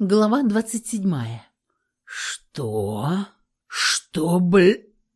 Глава двадцать седьмая. «Что? Что, бл...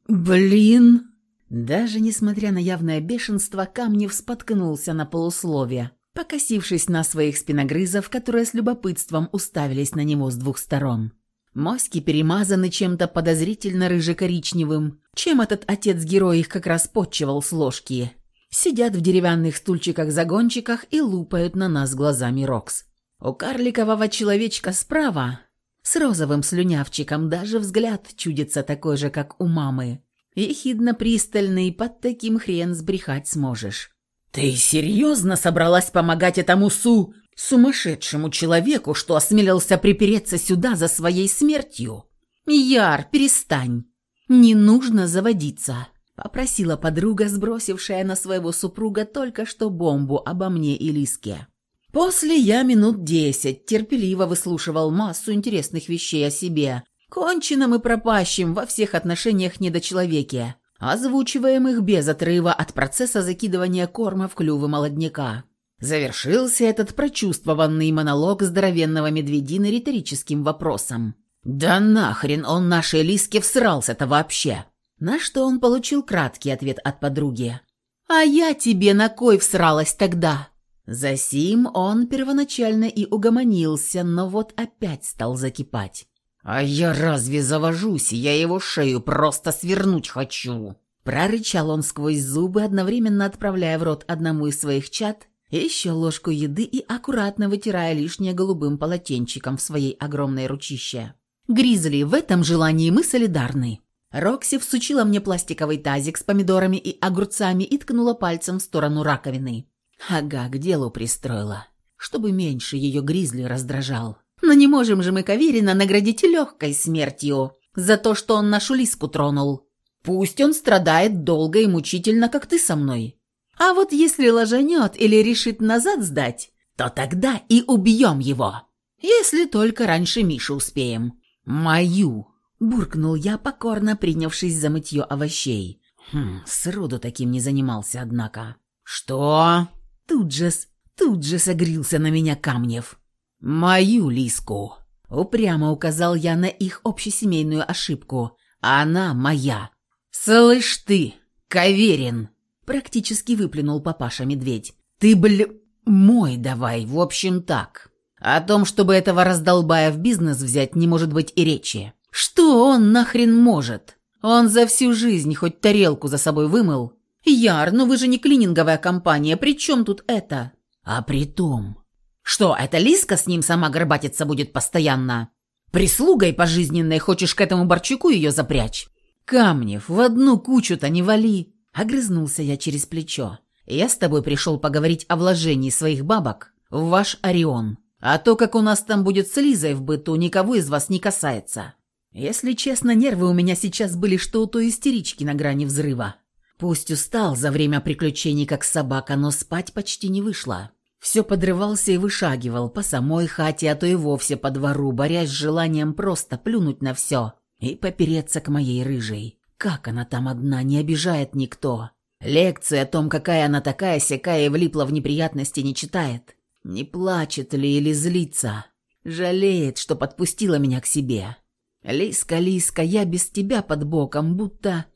блин?» Даже несмотря на явное бешенство, Камнев споткнулся на полусловие, покосившись на своих спиногрызов, которые с любопытством уставились на него с двух сторон. Моськи перемазаны чем-то подозрительно рыже-коричневым, чем этот отец-герой их как раз подчевал с ложки. Сидят в деревянных стульчиках-загончиках и лупают на нас глазами Рокс. У карликового человечка справа, с розовым слюнявчиком, даже взгляд чудится такой же, как у мамы. Ехидно-пристальный, под таким хрен сбрехать сможешь. «Ты серьезно собралась помогать этому Су, сумасшедшему человеку, что осмелился припереться сюда за своей смертью?» «Яр, перестань. Не нужно заводиться», — попросила подруга, сбросившая на своего супруга только что бомбу обо мне и Лиске. После я минут десять терпеливо выслушивал массу интересных вещей о себе, конченном и пропащем во всех отношениях недочеловеке, озвучиваемых без отрыва от процесса закидывания корма в клювы молодняка. Завершился этот прочувствованный монолог здоровенного медведина риторическим вопросом. «Да нахрен он нашей Лиске всрался-то вообще?» На что он получил краткий ответ от подруги. «А я тебе на кой всралась тогда?» Засим он первоначально и угомонился, но вот опять стал закипать. «А я разве завожусь? Я его шею просто свернуть хочу!» Прорычал он сквозь зубы, одновременно отправляя в рот одному из своих чад еще ложку еды и аккуратно вытирая лишнее голубым полотенчиком в своей огромной ручище. «Гризли, в этом желании мы солидарны». Рокси всучила мне пластиковый тазик с помидорами и огурцами и ткнула пальцем в сторону раковины. Ага, к делу пристроила, чтобы меньше ее гризли раздражал. Но не можем же мы Каверина наградить легкой смертью за то, что он нашу лиску тронул. Пусть он страдает долго и мучительно, как ты со мной. А вот если ложанет или решит назад сдать, то тогда и убьем его. Если только раньше Мишу успеем. Мою, буркнул я, покорно принявшись за мытье овощей. Хм, сроду таким не занимался, однако. Что? Тут же, тут же согрелся на меня Камнев. «Мою Лиску!» Упрямо указал я на их общесемейную ошибку. «Она моя!» «Слышь ты, Каверин!» Практически выплюнул папаша-медведь. «Ты, бл... мой давай, в общем так. О том, чтобы этого раздолбая в бизнес взять, не может быть и речи. Что он нахрен может? Он за всю жизнь хоть тарелку за собой вымыл, «Яр, ну вы же не клининговая компания, при чем тут это?» «А при том...» «Что, эта Лиска с ним сама горбатиться будет постоянно? Прислугой пожизненной хочешь к этому Борчуку ее запрячь?» «Камнев, в одну кучу-то не вали!» Огрызнулся я через плечо. «Я с тобой пришел поговорить о вложении своих бабок в ваш Орион. А то, как у нас там будет с Лизой в быту, никого из вас не касается. Если честно, нервы у меня сейчас были что у той истерички на грани взрыва. Пусть устал за время приключений как собака, но спать почти не вышло. Все подрывался и вышагивал по самой хате, а то и вовсе по двору, борясь с желанием просто плюнуть на все и попереться к моей рыжей. Как она там одна, не обижает никто. Лекции о том, какая она такая, сякая и влипла в неприятности, не читает. Не плачет ли или злится. Жалеет, что подпустила меня к себе. Лиска, Лиска, я без тебя под боком, будто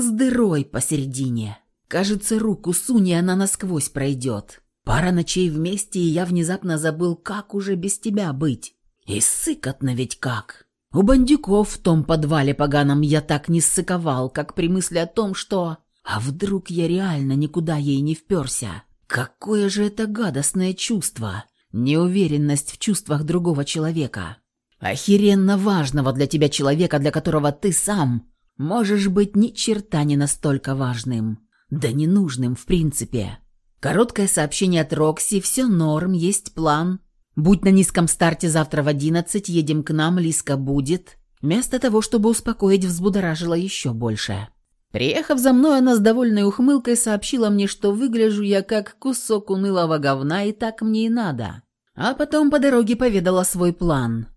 с дырой посередине. Кажется, руку суни, она насквозь пройдет. Пара ночей вместе, и я внезапно забыл, как уже без тебя быть. И сыкотно ведь как. У бандюков в том подвале поганом я так не ссыковал, как при мысли о том, что... А вдруг я реально никуда ей не вперся? Какое же это гадостное чувство! Неуверенность в чувствах другого человека. Охеренно важного для тебя человека, для которого ты сам можешь быть ни черта не настолько важным. Да ненужным в принципе. Короткое сообщение от Рокси, все норм, есть план. Будь на низком старте завтра в одиннадцать, едем к нам, Лиска будет. Вместо того, чтобы успокоить, взбудоражило еще больше. Приехав за мной, она с довольной ухмылкой сообщила мне, что выгляжу я как кусок унылого говна, и так мне и надо. А потом по дороге поведала свой план.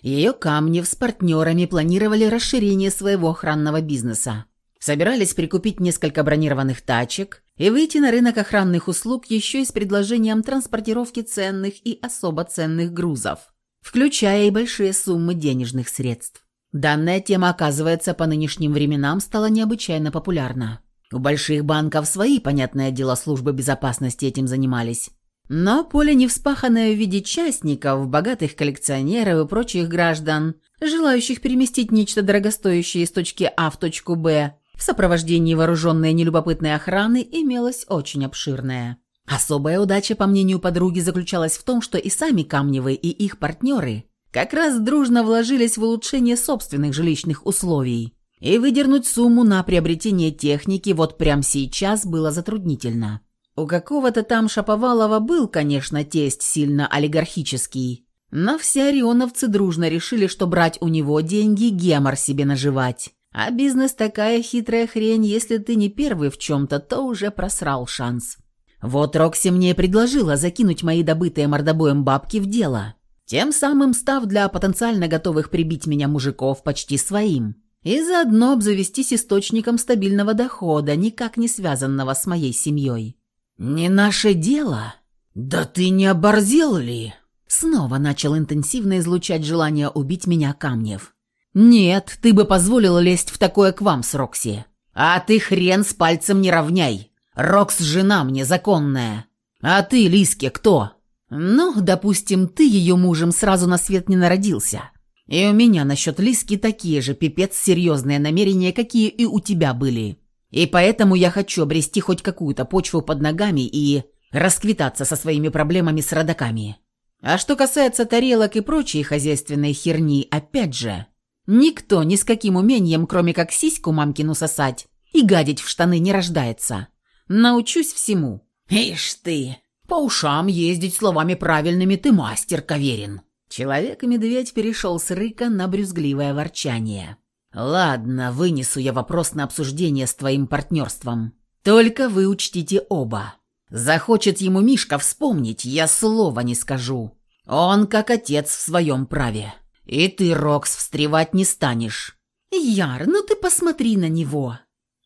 Ее Камнев с партнерами планировали расширение своего охранного бизнеса. Собирались прикупить несколько бронированных тачек и выйти на рынок охранных услуг еще и с предложением транспортировки ценных и особо ценных грузов. включая и большие суммы денежных средств. Данная тема, оказывается, по нынешним временам стала необычайно популярна. У больших банков свои, понятное дело, службы безопасности этим занимались. Но поле не вспаханное в виде частников, богатых коллекционеров и прочих граждан, желающих переместить нечто дорогостоящее из точки А в точку Б, в сопровождении вооруженной нелюбопытной охраны, имелось очень обширное. Особая удача, по мнению подруги, заключалась в том, что и сами Камневы, и их партнеры как раз дружно вложились в улучшение собственных жилищных условий. И выдернуть сумму на приобретение техники вот прямо сейчас было затруднительно. У какого-то там Шаповалова был, конечно, тесть сильно олигархический, но все орионовцы дружно решили, что брать у него деньги – гемор себе наживать. А бизнес такая хитрая хрень, если ты не первый в чем-то, то уже просрал шанс. Вот Рокси мне предложила закинуть мои добытые мордобоем бабки в дело, тем самым став для потенциально готовых прибить меня мужиков почти своим. И заодно обзавестись источником стабильного дохода, никак не связанного с моей семьей. «Не наше дело? Да ты не оборзел ли?» Снова начал интенсивно излучать желание убить меня Камнев. «Нет, ты бы позволил лезть в такое к вам с Рокси. А ты хрен с пальцем не равняй. Рокс жена мне законная. А ты, Лиске, кто?» «Ну, допустим, ты ее мужем сразу на свет не народился. И у меня насчет Лиски такие же пипец серьезные намерения, какие и у тебя были. И поэтому я хочу обрести хоть какую-то почву под ногами и расквитаться со своими проблемами с родаками. А что касается тарелок и прочей хозяйственной херни, опять же, никто ни с каким умением, кроме как сиську мамкину сосать и гадить в штаны не рождается. Научусь всему. Ишь ты, по ушам ездить словами правильными ты мастер, Каверин. Человек и медведь перешел с рыка на брюзгливое ворчание. «Ладно, вынесу я вопрос на обсуждение с твоим партнерством. Только вы учтите оба. Захочет ему Мишка вспомнить, я слова не скажу. Он как отец в своем праве. И ты, Рокс, встревать не станешь». «Яр, ну ты посмотри на него!»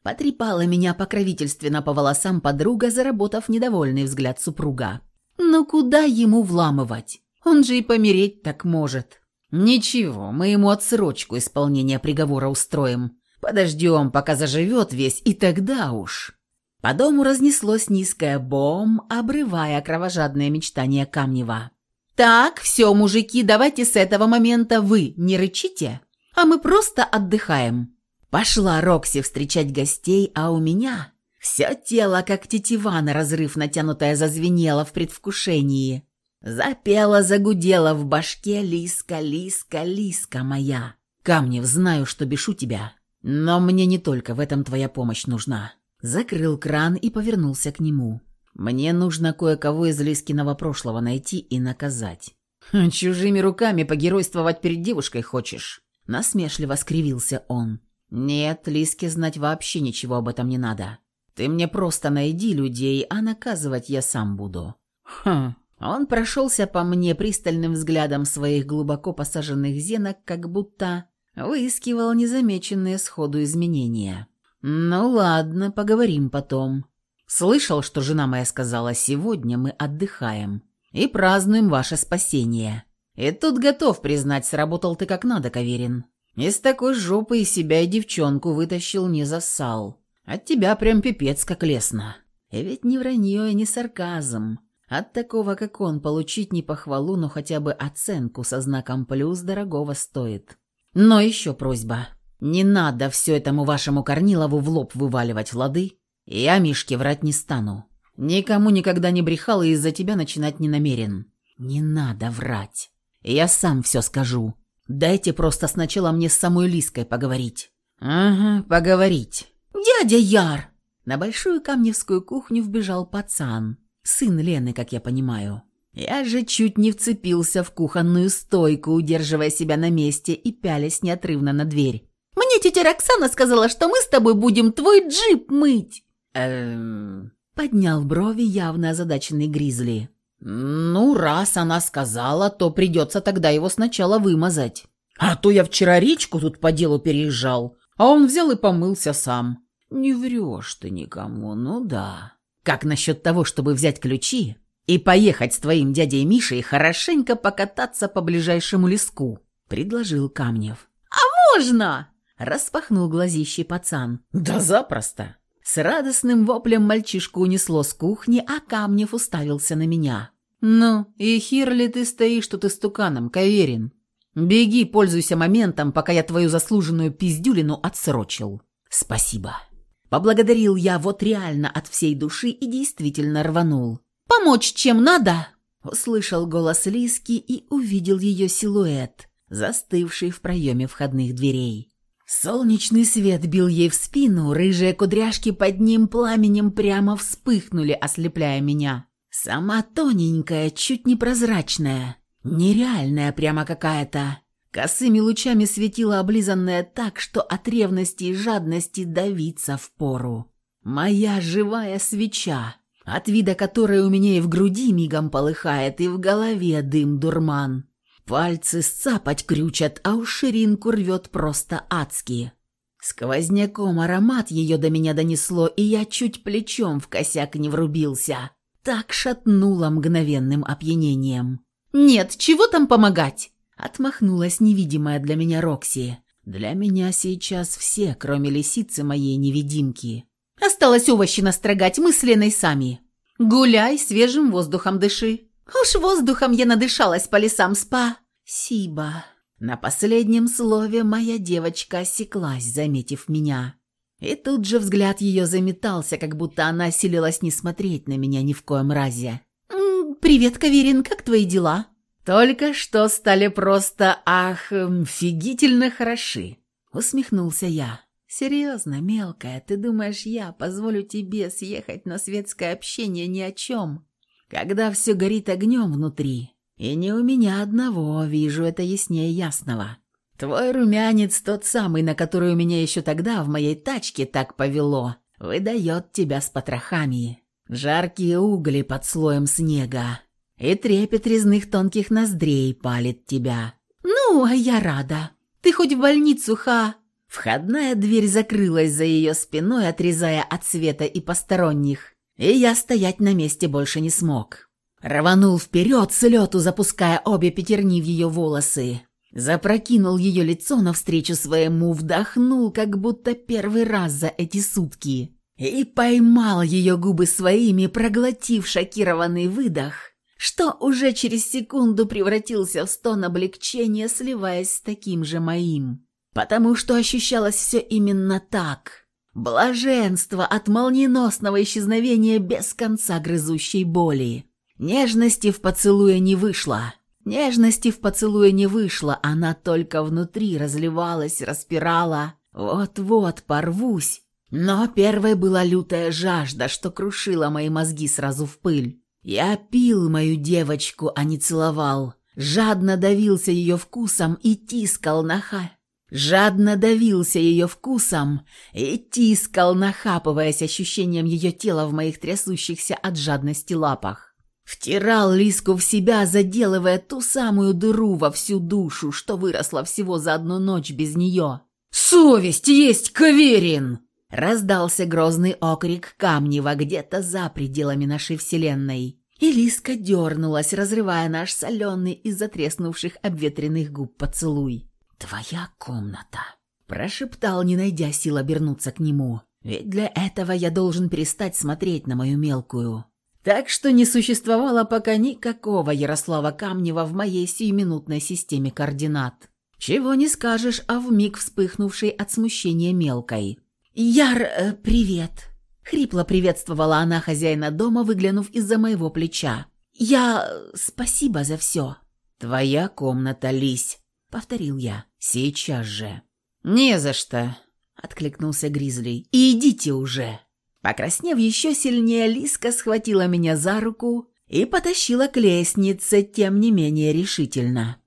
Потрепала меня покровительственно по волосам подруга, заработав недовольный взгляд супруга. «Ну куда ему вламывать? Он же и помереть так может». «Ничего, мы ему отсрочку исполнения приговора устроим. Подождем, пока заживет весь, и тогда уж...» По дому разнеслось низкое бом, обрывая кровожадные мечтания Камнева. «Так, все, мужики, давайте с этого момента вы не рычите, а мы просто отдыхаем». Пошла Рокси встречать гостей, а у меня все тело, как тетива на разрыв натянутая, зазвенело в предвкушении. Запела, загудела в башке Лиска, Лиска, Лиска моя. Камнев, знаю, что бешу тебя, но мне не только в этом твоя помощь нужна. Закрыл кран и повернулся к нему. Мне нужно кое-кого из Лискиного прошлого найти и наказать. «Чужими руками погеройствовать перед девушкой хочешь?» Насмешливо скривился он. «Нет, Лиске знать вообще ничего об этом не надо. Ты мне просто найди людей, а наказывать я сам буду». «Хм, он прошелся по мне пристальным взглядом своих глубоко посаженных зенок, как будто выискивал незамеченные сходу изменения. «Ну ладно, поговорим потом. Слышал, что жена моя сказала, сегодня мы отдыхаем и празднуем ваше спасение. И тут готов признать, сработал ты как надо, Каверин. Из такой жопы и себя и девчонку вытащил, не засал. От тебя прям пипец как лестно. И ведь не вранье и не сарказм. От такого, как он, получить не похвалу, но хотя бы оценку со знаком «плюс» дорогого стоит. Но еще просьба. Не надо все этому вашему Корнилову в лоб вываливать, лады? Я Мишке врать не стану. Никому никогда не брехал и из-за тебя начинать не намерен. Не надо врать. Я сам все скажу. Дайте просто сначала мне с самой Лиской поговорить». «Ага, поговорить». «Дядя Яр!» На большую камневскую кухню вбежал пацан. Сын Лены, как я понимаю. Я же чуть не вцепился в кухонную стойку, удерживая себя на месте и пялясь неотрывно на дверь. «Мне тетя Роксана сказала, что мы с тобой будем твой джип мыть!» «Эм...» Поднял брови явно озадаченный Гризли. «Ну, раз она сказала, то придется тогда его сначала вымазать. А то я вчера речку тут по делу переезжал, а он взял и помылся сам». «Не врешь ты никому, ну да». Как насчет того, чтобы взять ключи и поехать с твоим дядей Мишей хорошенько покататься по ближайшему леску», — предложил Камнев. «А можно?» — распахнул глазищий пацан. «Да запросто!» С радостным воплем мальчишку унесло с кухни, а Камнев уставился на меня. «Ну, и хер ли ты стоишь тут истуканом, Каверин? Беги, пользуйся моментом, пока я твою заслуженную пиздюлину отсрочил. Спасибо». Поблагодарил я вот реально от всей души и действительно рванул. «Помочь чем надо?» Услышал голос Лиски и увидел ее силуэт, застывший в проеме входных дверей. Солнечный свет бил ей в спину, рыжие кудряшки под ним пламенем прямо вспыхнули, ослепляя меня. Сама тоненькая, чуть непрозрачная, нереальная прямо какая-то. Косыми лучами светила облизанная так, что от ревности и жадности давиться впору. Моя живая свеча, от вида которой у меня и в груди мигом полыхает, и в голове дым-дурман. Пальцы сцапать крючат, а у ширинку рвет просто адски. Сквозняком аромат ее до меня донесло, и я чуть плечом в косяк не врубился. Так шатнуло мгновенным опьянением. «Нет, чего там помогать?» Отмахнулась невидимая для меня Рокси. «Для меня сейчас все, кроме лисицы моей невидимки». «Осталось овощи настрогать, мы с сами. Гуляй, свежим воздухом дыши». Уж воздухом я надышалась по лесам спа. Сиба. На последнем слове моя девочка осеклась, заметив меня. И тут же взгляд ее заметался, как будто она силилась не смотреть на меня ни в коем разе. «Привет, Каверин, как твои дела?» «Только что стали просто, ах, фигительно хороши», — усмехнулся я. «Серьезно, мелкая, ты думаешь, я позволю тебе съехать на светское общение ни о чем?» когда все горит огнем внутри. И не у меня одного, вижу это яснее ясного. Твой румянец, тот самый, на который у меня еще тогда в моей тачке так повело, выдает тебя с потрохами. Жаркие угли под слоем снега. И трепет резных тонких ноздрей палит тебя. «Ну, а я рада. Ты хоть в больницу, ха?» Входная дверь закрылась за ее спиной, отрезая от света и посторонних и я стоять на месте больше не смог. Рванул вперед с лету, запуская обе пятерни в ее волосы. Запрокинул ее лицо навстречу своему, вдохнул, как будто первый раз за эти сутки. И поймал ее губы своими, проглотив шокированный выдох, что уже через секунду превратился в стон облегчения, сливаясь с таким же моим. Потому что ощущалось все именно так – Блаженство от молниеносного исчезновения без конца грызущей боли. Нежности в поцелуе не вышло. Нежности в поцелуе не вышло, она только внутри разливалась, распирала. Вот-вот порвусь. Но первой была лютая жажда, что крушила мои мозги сразу в пыль. Я пил мою девочку, а не целовал. Жадно давился ее вкусом и тискал на ха жадно давился ее вкусом и тискал, нахапываясь ощущением ее тела в моих трясущихся от жадности лапах. Втирал Лиску в себя, заделывая ту самую дыру во всю душу, что выросла всего за одну ночь без нее. «Совесть есть, Каверин!» Раздался грозный окрик Камнева где-то за пределами нашей вселенной. И Лиска дернулась, разрывая наш соленый из-за треснувших обветренных губ поцелуй. «Твоя комната», – прошептал, не найдя сил обернуться к нему. «Ведь для этого я должен перестать смотреть на мою мелкую». Так что не существовало пока никакого Ярослава Камнева в моей сиюминутной системе координат. Чего не скажешь о вмиг вспыхнувшей от смущения мелкой. «Яр, э, привет!» Хрипло приветствовала она хозяина дома, выглянув из-за моего плеча. «Я... спасибо за все». «Твоя комната, Лись», — повторил я. «Сейчас же». «Не за что», — откликнулся Гризли. «Идите уже». Покраснев еще сильнее, Лиска схватила меня за руку и потащила к лестнице, тем не менее решительно.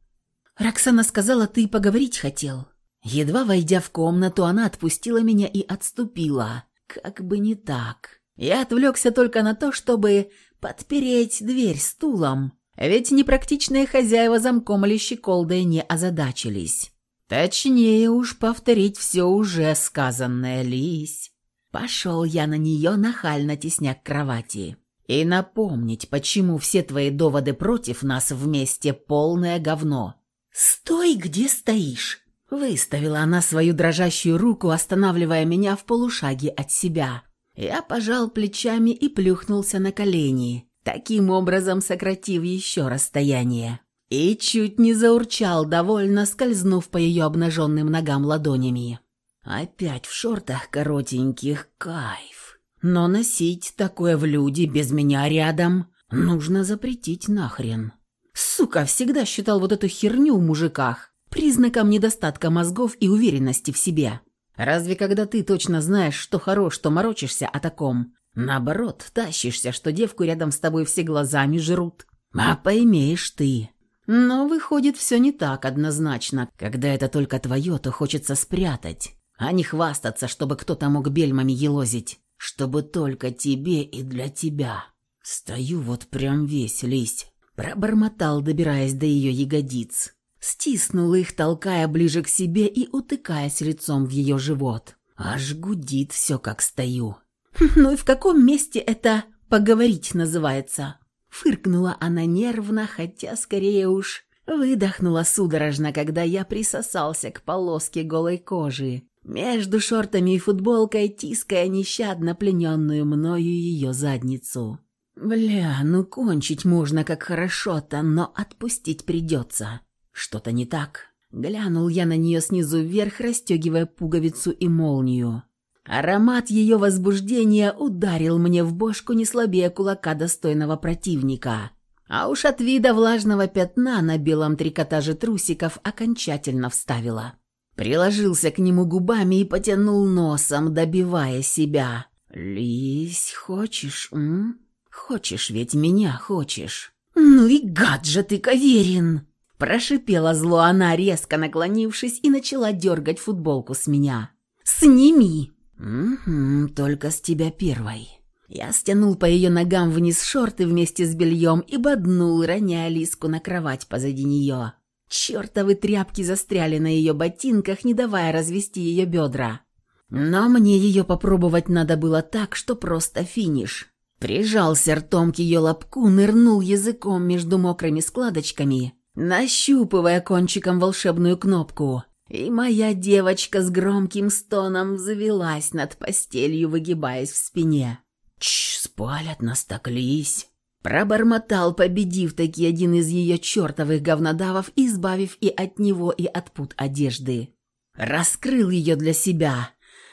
«Роксана сказала, ты поговорить хотел». Едва войдя в комнату, она отпустила меня и отступила. Как бы не так. Я отвлекся только на то, чтобы подпереть дверь стулом, ведь непрактичные хозяева замком или щеколдой не озадачились. Точнее уж повторить все уже сказанное, Лись. Пошел я на нее, нахально тесня к кровати. И напомнить, почему все твои доводы против нас вместе полное говно. «Стой, где стоишь!» Выставила она свою дрожащую руку, останавливая меня в полушаге от себя. Я пожал плечами и плюхнулся на колени, таким образом сократив еще расстояние. И чуть не заурчал, довольно скользнув по ее обнаженным ногам ладонями. Опять в шортах коротеньких, кайф. Но носить такое в люди без меня рядом нужно запретить нахрен. Сука, всегда считал вот эту херню в мужиках признаком недостатка мозгов и уверенности в себе. Разве когда ты точно знаешь, что хорош, что морочишься о таком? Наоборот, тащишься, что девку рядом с тобой все глазами жрут. А поймеешь ты. Но выходит все не так однозначно. Когда это только твое, то хочется спрятать, а не хвастаться, чтобы кто-то мог бельмами елозить. Чтобы только тебе и для тебя. Стою вот прям весь лись. Пробормотал, добираясь до ее ягодиц. Стиснул их, толкая ближе к себе и утыкаясь лицом в ее живот. Аж гудит все, как стою. «Ну и в каком месте это «поговорить» называется?» Фыркнула она нервно, хотя скорее уж выдохнула судорожно, когда я присосался к полоске голой кожи, между шортами и футболкой тиская нещадно плененную мною ее задницу. «Бля, ну кончить можно как хорошо-то, но отпустить придется. Что-то не так. Глянул я на нее снизу вверх, расстегивая пуговицу и молнию. Аромат ее возбуждения ударил мне в бошку не слабее кулака достойного противника. А уж от вида влажного пятна на белом трикотаже трусиков окончательно вставила. Приложился к нему губами и потянул носом, добивая себя. «Лись, хочешь, м? Хочешь ведь меня, хочешь?» «Ну и гад же ты, Каверин!» Прошипела зло она, резко наклонившись, и начала дергать футболку с меня. «Сними!» «Угу, только с тебя первой». Я стянул по ее ногам вниз шорты вместе с бельем и боднул, роняя Лиску на кровать позади нее. Чертовы тряпки застряли на ее ботинках, не давая развести ее бедра. Но мне ее попробовать надо было так, что просто финиш. Прижался ртом к ее лобку, нырнул языком между мокрыми складочками нащупывая кончиком волшебную кнопку. И моя девочка с громким стоном завелась над постелью, выгибаясь в спине. «Чш, спалят нас, так лись!» Пробормотал, победив таки один из ее чертовых говнодавов, избавив и от него, и от пут одежды. Раскрыл ее для себя.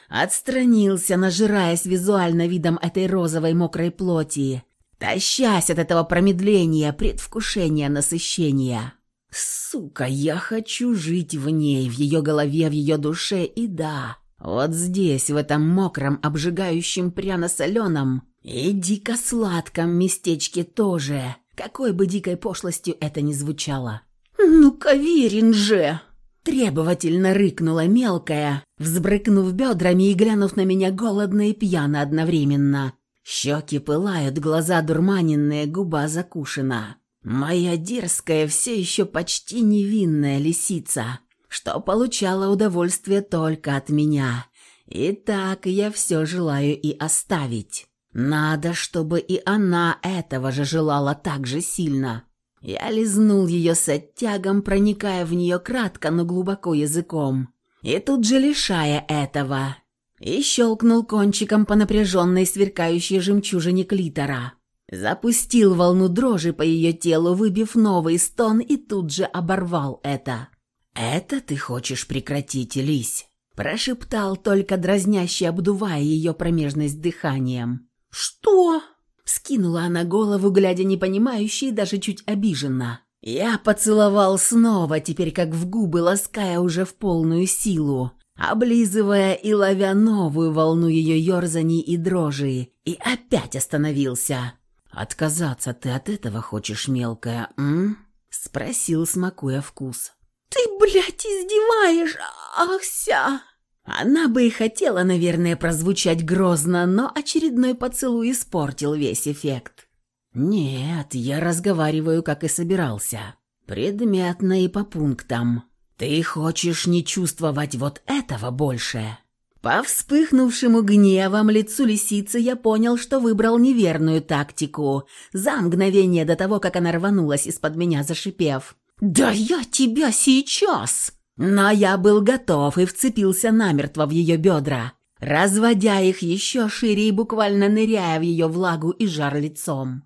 Отстранился, нажираясь визуально видом этой розовой мокрой плоти тащась от этого промедления, предвкушения, насыщения. Сука, я хочу жить в ней, в ее голове, в ее душе, и да, вот здесь, в этом мокром, обжигающем пряно-соленом и дико-сладком местечке тоже, какой бы дикой пошлостью это ни звучало. «Ну, Каверин же!» Требовательно рыкнула мелкая, взбрыкнув бедрами и глянув на меня голодно и пьяно одновременно. Щеки пылают, глаза дурманенные, губа закушена. Моя дерзкая, все еще почти невинная лисица, что получала удовольствие только от меня. И так я все желаю и оставить. Надо, чтобы и она этого же желала так же сильно. Я лизнул ее с оттягом, проникая в нее кратко, но глубоко языком. И тут же лишая этого, и щелкнул кончиком по напряженной сверкающей жемчужине клитора. Запустил волну дрожи по ее телу, выбив новый стон, и тут же оборвал это. «Это ты хочешь прекратить, Лись?» Прошептал, только дразняще обдувая ее промежность дыханием. «Что?» Скинула она голову, глядя непонимающе и даже чуть обиженно. Я поцеловал снова, теперь как в губы, лаская уже в полную силу, облизывая и ловя новую волну ее ерзаний и дрожи, и опять остановился. «Отказаться ты от этого хочешь, мелкая, м?» — спросил, смакуя вкус. «Ты, блядь, издеваешь, ахся!» Она бы и хотела, наверное, прозвучать грозно, но очередной поцелуй испортил весь эффект. «Нет, я разговариваю, как и собирался. Предметно и по пунктам. «Ты хочешь не чувствовать вот этого больше?» По вспыхнувшему гневом лицу лисицы я понял, что выбрал неверную тактику, за мгновение до того, как она рванулась из-под меня, зашипев. «Да я тебя сейчас!» Но я был готов и вцепился намертво в ее бедра, разводя их еще шире и буквально ныряя в ее влагу и жар лицом.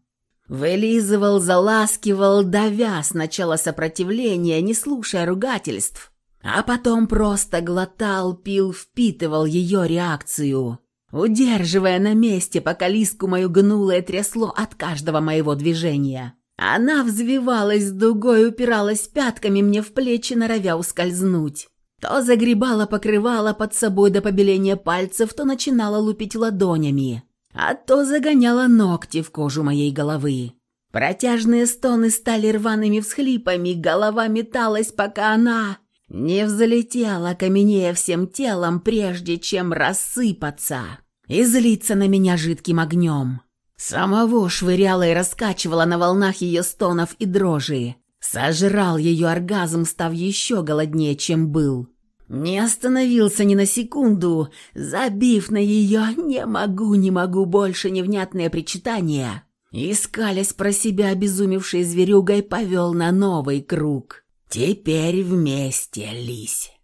Вылизывал, заласкивал, давя сначала сопротивление, не слушая ругательств, а потом просто глотал, пил, впитывал ее реакцию, удерживая на месте, пока лиску мою гнуло и трясло от каждого моего движения. Она взвивалась дугой, упиралась пятками мне в плечи, норовя ускользнуть. То загребала покрывала под собой до побеления пальцев, то начинала лупить ладонями а то загоняла ногти в кожу моей головы. Протяжные стоны стали рваными всхлипами, голова металась, пока она не взлетела, каменея всем телом, прежде чем рассыпаться и злиться на меня жидким огнем. Самого швыряла и раскачивала на волнах ее стонов и дрожи. Сожрал ее оргазм, став еще голоднее, чем был. Не остановился ни на секунду, забив на ее «не могу, не могу больше» невнятное причитание. Искалясь про себя обезумевшей зверюгой, повел на новый круг. «Теперь вместе, лись».